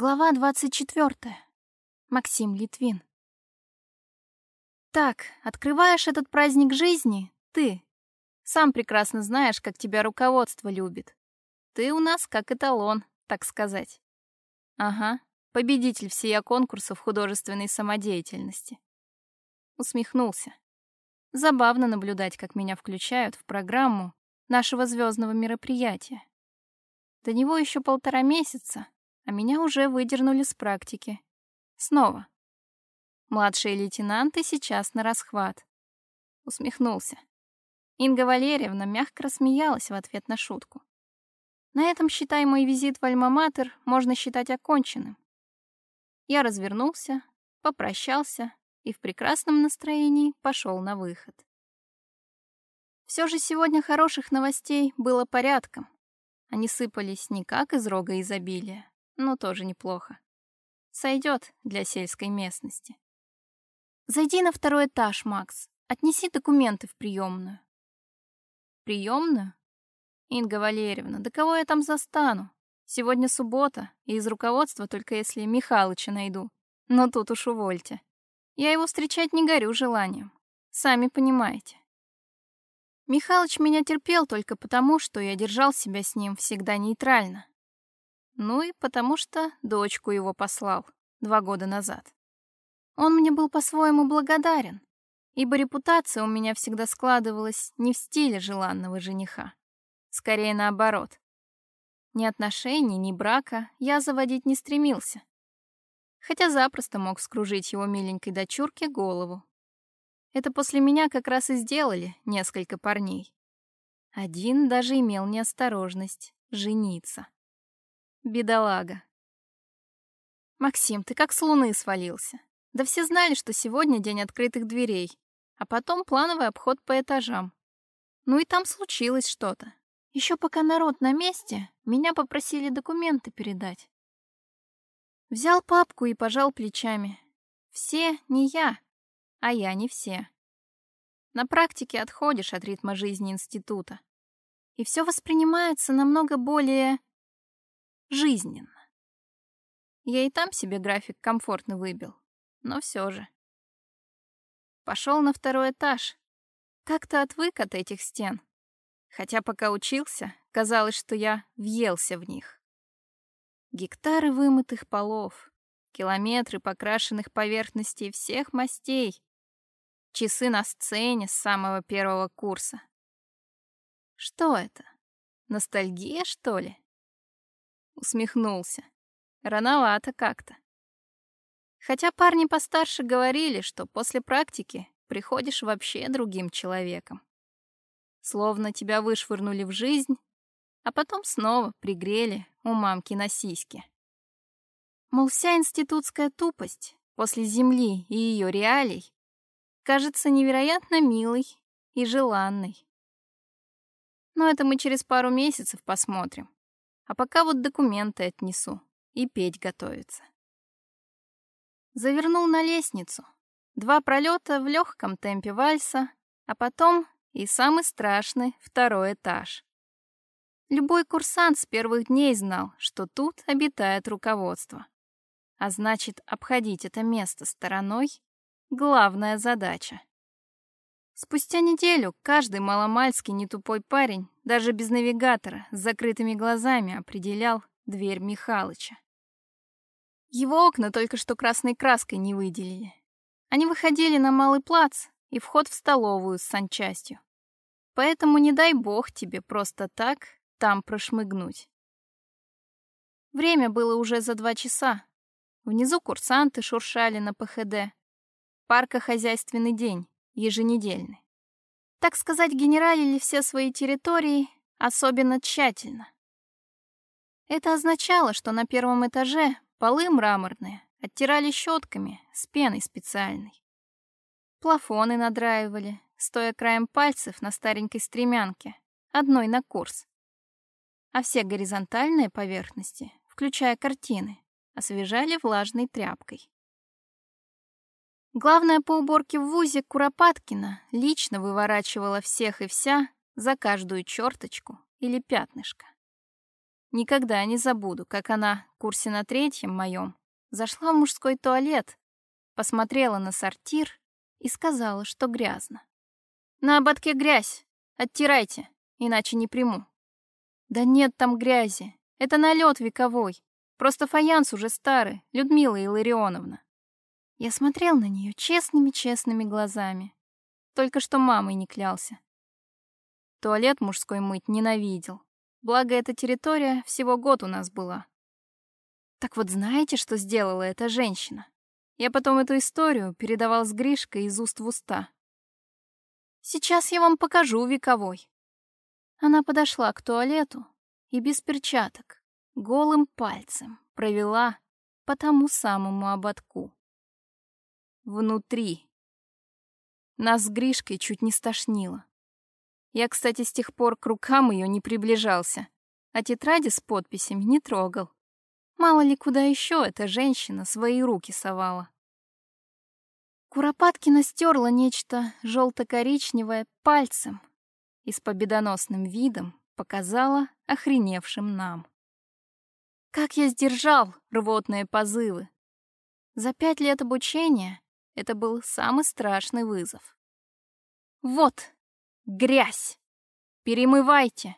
Глава 24. Максим Литвин. Так, открываешь этот праздник жизни ты. Сам прекрасно знаешь, как тебя руководство любит. Ты у нас как эталон, так сказать. Ага, победитель всея конкурсов художественной самодеятельности. Усмехнулся. Забавно наблюдать, как меня включают в программу нашего звездного мероприятия. До него еще полтора месяца, а меня уже выдернули с практики. Снова. Младшие лейтенанты сейчас на расхват. Усмехнулся. Инга Валерьевна мягко рассмеялась в ответ на шутку. На этом, считай, мой визит в Альма-Матер можно считать оконченным. Я развернулся, попрощался и в прекрасном настроении пошел на выход. Все же сегодня хороших новостей было порядком. Они сыпались не как из рога изобилия, но тоже неплохо. Сойдет для сельской местности. Зайди на второй этаж, Макс. Отнеси документы в приемную. Приемную? Инга Валерьевна, да кого я там застану? Сегодня суббота, и из руководства только если Михалыча найду. Но тут уж увольте. Я его встречать не горю желанием. Сами понимаете. Михалыч меня терпел только потому, что я держал себя с ним всегда нейтрально. Ну и потому что дочку его послал два года назад. Он мне был по-своему благодарен, ибо репутация у меня всегда складывалась не в стиле желанного жениха. Скорее наоборот. Ни отношений, ни брака я заводить не стремился. Хотя запросто мог скружить его миленькой дочурке голову. Это после меня как раз и сделали несколько парней. Один даже имел неосторожность жениться. Бедолага. Максим, ты как с луны свалился. Да все знали, что сегодня день открытых дверей, а потом плановый обход по этажам. Ну и там случилось что-то. Еще пока народ на месте, меня попросили документы передать. Взял папку и пожал плечами. Все не я, а я не все. На практике отходишь от ритма жизни института. И все воспринимается намного более жизненно. Я и там себе график комфортно выбил, но все же. Пошел на второй этаж. Как-то отвык от этих стен. Хотя пока учился, казалось, что я въелся в них. Гектары вымытых полов, километры покрашенных поверхностей всех мастей, часы на сцене с самого первого курса. Что это? Ностальгия, что ли? Усмехнулся. Рановато как-то. Хотя парни постарше говорили, что после практики приходишь вообще другим человеком. Словно тебя вышвырнули в жизнь, а потом снова пригрели у мамки на сиське. Мол, вся институтская тупость после земли и ее реалий кажется невероятно милой и желанной. Но это мы через пару месяцев посмотрим. А пока вот документы отнесу и петь готовится. Завернул на лестницу. Два пролета в легком темпе вальса, а потом и самый страшный второй этаж. Любой курсант с первых дней знал, что тут обитает руководство. А значит, обходить это место стороной — главная задача. Спустя неделю каждый маломальский нетупой парень, даже без навигатора, с закрытыми глазами определял дверь Михалыча. Его окна только что красной краской не выделили. Они выходили на малый плац и вход в столовую с санчастью. Поэтому не дай бог тебе просто так там прошмыгнуть. Время было уже за два часа. Внизу курсанты шуршали на ПХД. Парко-хозяйственный день еженедельный. Так сказать, генералили все свои территории особенно тщательно. Это означало, что на первом этаже полы мраморные оттирали щетками с пеной специальной. Плафоны надраивали, стоя краем пальцев на старенькой стремянке, одной на курс. А все горизонтальные поверхности, включая картины, освежали влажной тряпкой. Главное по уборке в ВУЗе Куропаткина лично выворачивала всех и вся за каждую черточку или пятнышко. Никогда не забуду, как она, курсе на третьем моем, зашла в мужской туалет, посмотрела на сортир и сказала, что грязно. «На ободке грязь! Оттирайте, иначе не приму». «Да нет там грязи, это налет вековой, просто фаянс уже старый, Людмила Илларионовна». Я смотрел на нее честными-честными глазами. Только что мамой не клялся. Туалет мужской мыть ненавидел. Благо, эта территория всего год у нас была. Так вот знаете, что сделала эта женщина? Я потом эту историю передавал с Гришкой из уст в уста. Сейчас я вам покажу вековой. Она подошла к туалету и без перчаток, голым пальцем провела по тому самому ободку. Внутри. Нас с Гришкой чуть не стошнило. Я, кстати, с тех пор к рукам ее не приближался, а тетради с подписями не трогал. Мало ли куда еще эта женщина свои руки совала. Куропаткина стерла нечто желто-коричневое пальцем и с победоносным видом показала охреневшим нам. Как я сдержал рвотные позывы. За пять лет обучения это был самый страшный вызов. Вот, Грязь! Перемывайте!»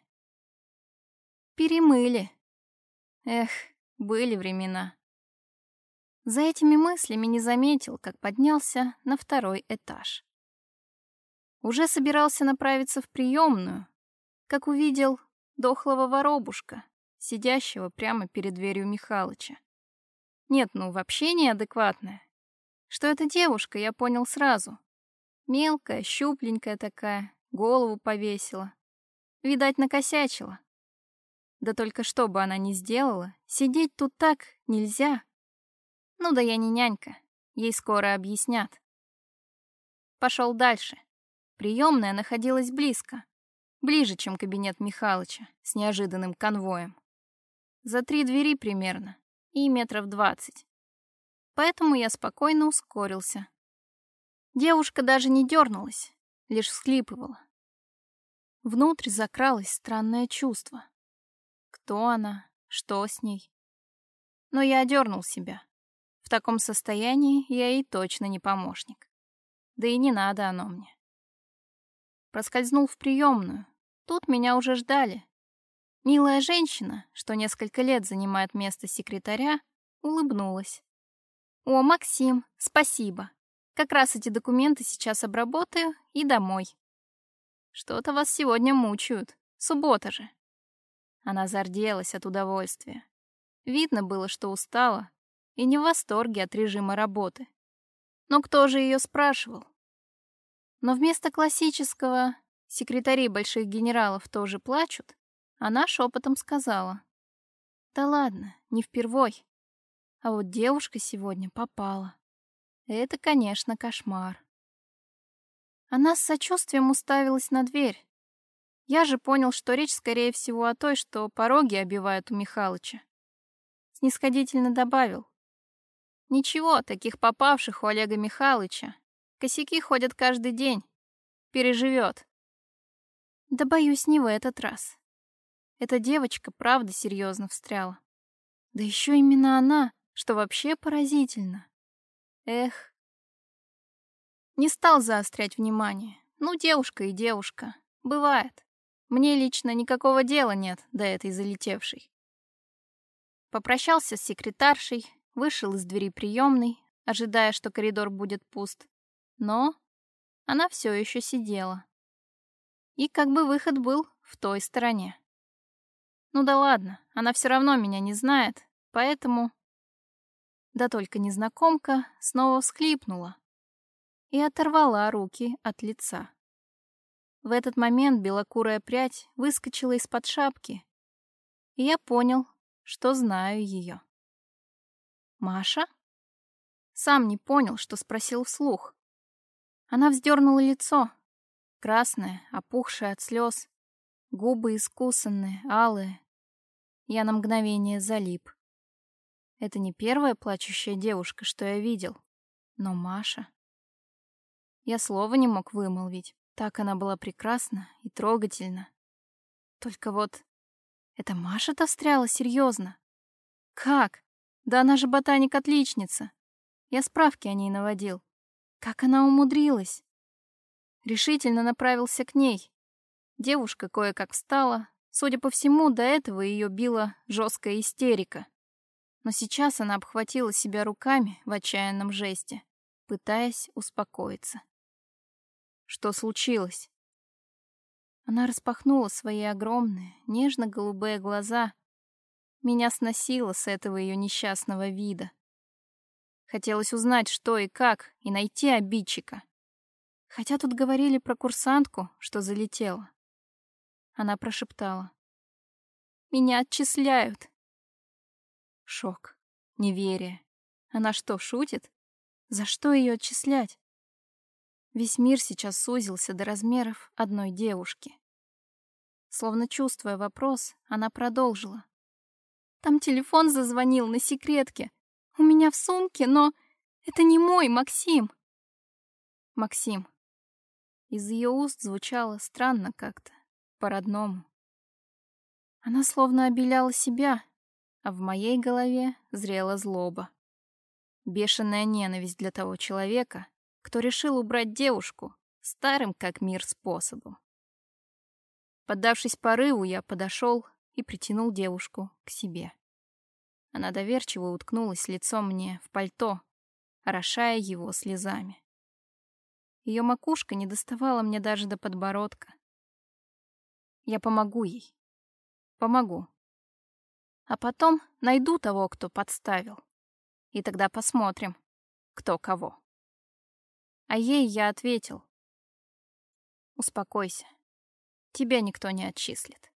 Перемыли. Эх, были времена. За этими мыслями не заметил, как поднялся на второй этаж. Уже собирался направиться в приемную, как увидел дохлого воробушка, сидящего прямо перед дверью Михалыча. Нет, ну вообще неадекватная. Что это девушка, я понял сразу. Мелкая, щупленькая такая, голову повесила. Видать, накосячила. Да только что бы она ни сделала, сидеть тут так нельзя. Ну да я не нянька, ей скоро объяснят. Пошел дальше. Приемная находилась близко. Ближе, чем кабинет Михалыча с неожиданным конвоем. За три двери примерно и метров двадцать. Поэтому я спокойно ускорился. Девушка даже не дернулась, лишь всхлипывала. Внутрь закралось странное чувство. Кто она? Что с ней? Но я одернул себя. В таком состоянии я ей точно не помощник. Да и не надо оно мне. Проскользнул в приемную. Тут меня уже ждали. Милая женщина, что несколько лет занимает место секретаря, улыбнулась. «О, Максим, спасибо. Как раз эти документы сейчас обработаю и домой. Что-то вас сегодня мучают. Суббота же. Она зарделась от удовольствия. Видно было, что устала и не в восторге от режима работы. Но кто же ее спрашивал? Но вместо классического «секретари больших генералов тоже плачут», она шепотом сказала. «Да ладно, не впервой. А вот девушка сегодня попала». Это, конечно, кошмар. Она с сочувствием уставилась на дверь. Я же понял, что речь, скорее всего, о той, что пороги обивают у Михалыча. Снисходительно добавил. Ничего, таких попавших у Олега Михалыча. Косяки ходят каждый день. Переживет. Да боюсь, не в этот раз. Эта девочка правда серьезно встряла. Да еще именно она, что вообще поразительно. Эх. Не стал заострять внимание. Ну, девушка и девушка. Бывает. Мне лично никакого дела нет до этой залетевшей. Попрощался с секретаршей, вышел из двери приемной, ожидая, что коридор будет пуст. Но она все еще сидела. И как бы выход был в той стороне. Ну да ладно, она все равно меня не знает, поэтому да только незнакомка снова всхлипнула и оторвала руки от лица. В этот момент белокурая прядь выскочила из-под шапки, и я понял, что знаю ее. «Маша?» Сам не понял, что спросил вслух. Она вздернула лицо, красное, опухшее от слез, губы искусанные, алые. Я на мгновение залип. Это не первая плачущая девушка, что я видел, но Маша. Я слова не мог вымолвить. Так она была прекрасна и трогательна. Только вот Это Маша-то встряла серьезно. Как? Да она же ботаник-отличница. Я справки о ней наводил. Как она умудрилась? Решительно направился к ней. Девушка кое-как встала. Судя по всему, до этого ее била жесткая истерика. Но сейчас она обхватила себя руками в отчаянном жесте, пытаясь успокоиться. Что случилось? Она распахнула свои огромные, нежно-голубые глаза. Меня сносило с этого ее несчастного вида. Хотелось узнать, что и как, и найти обидчика. Хотя тут говорили про курсантку, что залетела. Она прошептала. «Меня отчисляют». Шок, неверие. Она что, шутит? За что ее отчислять? Весь мир сейчас сузился до размеров одной девушки. Словно чувствуя вопрос, она продолжила. «Там телефон зазвонил на секретке. У меня в сумке, но это не мой, Максим». «Максим, из ее уст звучало странно как-то, по-родному. Она словно обеляла себя, а в моей голове зрела злоба. Бешеная ненависть для того человека, кто решил убрать девушку старым как мир способом. Поддавшись порыву, я подошел и притянул девушку к себе. Она доверчиво уткнулась лицом мне в пальто, орошая его слезами. Ее макушка не доставала мне даже до подбородка. Я помогу ей. Помогу. А потом найду того, кто подставил. И тогда посмотрим, кто кого. А ей я ответил. Успокойся. Тебя никто не отчислит.